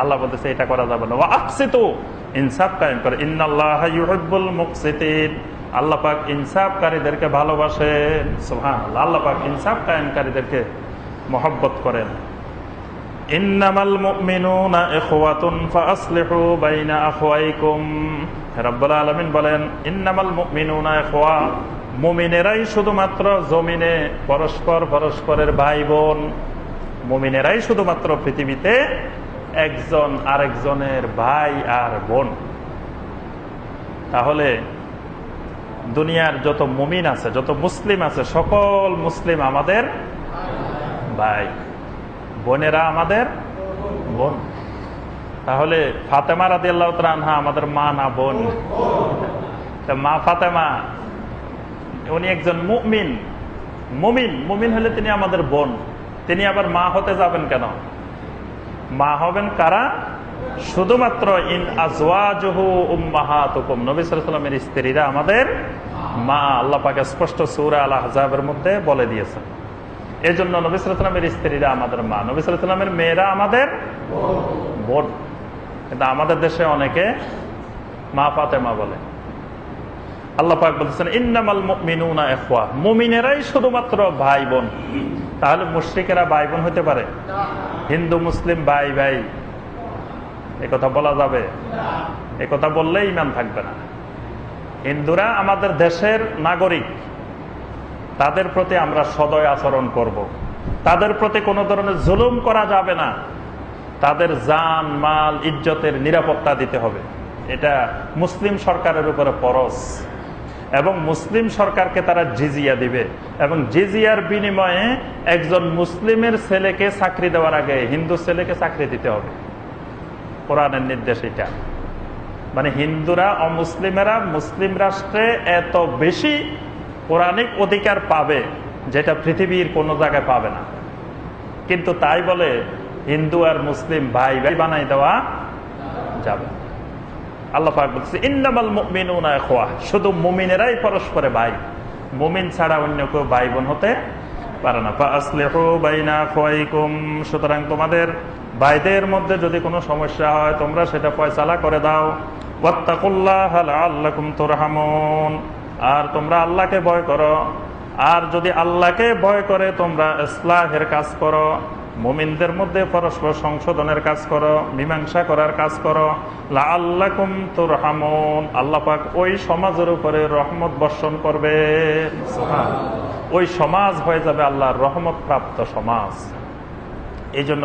আল্লাহ বলতেছে, এটা করা যাবে না। আকসিত ইনসাফ কায়েম করে। ইন্নাল্লাহ আল্লাহ পাক ইনসাফকারীদেরকে ভালোবাসেন। সুবহানাল্লাহ। আল্লাহ পাক ইনসাফ কায়েমকারীদেরকে মহব্বত করেন। ইন্নামাল বলেন, ইন্নামাল শুধুমাত্র জমিনে পরস্পর পরস্পরের ভাই বোন। মুমিনেরাই শুধুমাত্র পৃথিবীতে একজন আরেকজনের ভাই আর বোন। তাহলে দুনিয়ার যত মুমিন আছে, যত মুসলিম আছে, সকল মুসলিম আমাদের ভাই। বোনেরা আমাদের বোন। তাহলে ফাতেমা রাদি আল্লাহ আনহা আমাদের মা না বোন? মা ফাতেমা, উনি একজন মুমিন। মুমিন মুমিন হলে তিনি আমাদের বোন। তিনি আবার মা হতে যাবেন কেন? মা হবেন কারা? শুধুমাত্র ইন আজওয়াজহু নবী স্ত্রীরা আমাদের মা, আল্লাহ পাকে স্পষ্ট সূরা আল আহজাবের মধ্যে বলে দিয়েছেন। এই জন্য নবী সাল্লামের স্ত্রীরা আমাদের মা, নবী সাল্লামের মেয়েরা আমাদের বোন। কিন্তু আমাদের দেশে অনেকে মা পাতে মা বলে। আল্লাহ পাক বলতেছেন, ইন্নামাল মুমিনুনা ইখওয়া। মুমিনেরাই শুধুমাত্র ভাই বোন তাহলে মুশরিকেরা ভাই বোন হতে পারে। হিন্দু, মুসলিম ভাই ভাই কথা বলা যাবে। কথা বললে ইমান থাকবে না। হিন্দুরা আমাদের দেশের নাগরিক। তাদের প্রতি আমরা সদয় আচরণ করব। তাদের প্রতি কোনো ধরনের জুলুম করা যাবে না। তাদের জান, মাল, ইজ্জতের নিরাপত্তা দিতে হবে। এটা মুসলিম সরকারের উপরে পরশ। এবং মুসলিম সরকারকে তারা জিজিয়া দিবে। এবং জিজিয়ার বিনিময়ে একজন মুসলিমের ছেলেকে চাকরি দেওয়ার আগে হিন্দু ছেলেকে চাকরি দিতে হবে। কোরআনের নির্দেশ এটা। মানে হিন্দুরা, অমুসলিমেরা, মুসলিম রাষ্ট্রে এত বেশি পৌরাণিক অধিকার পাবে যেটা পৃথিবীর কোনো জায়গায় পাবে না। কিন্তু তাই বলে হিন্দু আর মুসলিম ভাই ভাই বানাই দেওয়া যাবে আল্লাহ পাক বলছে ইন্নামাল মুমিনুনা ইখওয়া শুধু মুমিনেরাই পরস্পরে ভাই। মুমিন ছাড়া অন্য কেউ ভাই বোন হতে পারে না। বাইনা আখওয়াইকুম সুতরাং তোমাদের ভাইদের মধ্যে যদি কোনো সমস্যা হয়, তোমরা সেটা ফয়সালা করে দাও। ওয়াত্তাকুল্লাহ লাআল্লাকুম তুরহামুন। আর তোমরা আল্লাহকে ভয় করো। আর যদি আল্লাহকে ভয় করে, তোমরা ইসলাহের কাজ করো। মুমিনদের মধ্যে পরস্পর সংশোধনের কাজ করো মীমাংসা করার কাজ করো। আল্লাহ তুরহামুন। আল্লাহ পাক ওই সমাজের উপরে রহমত বর্ষণ করবে। ওই সমাজ হয়ে যাবে আল্লাহর রহমত প্রাপ্ত সমাজ। এই জন্য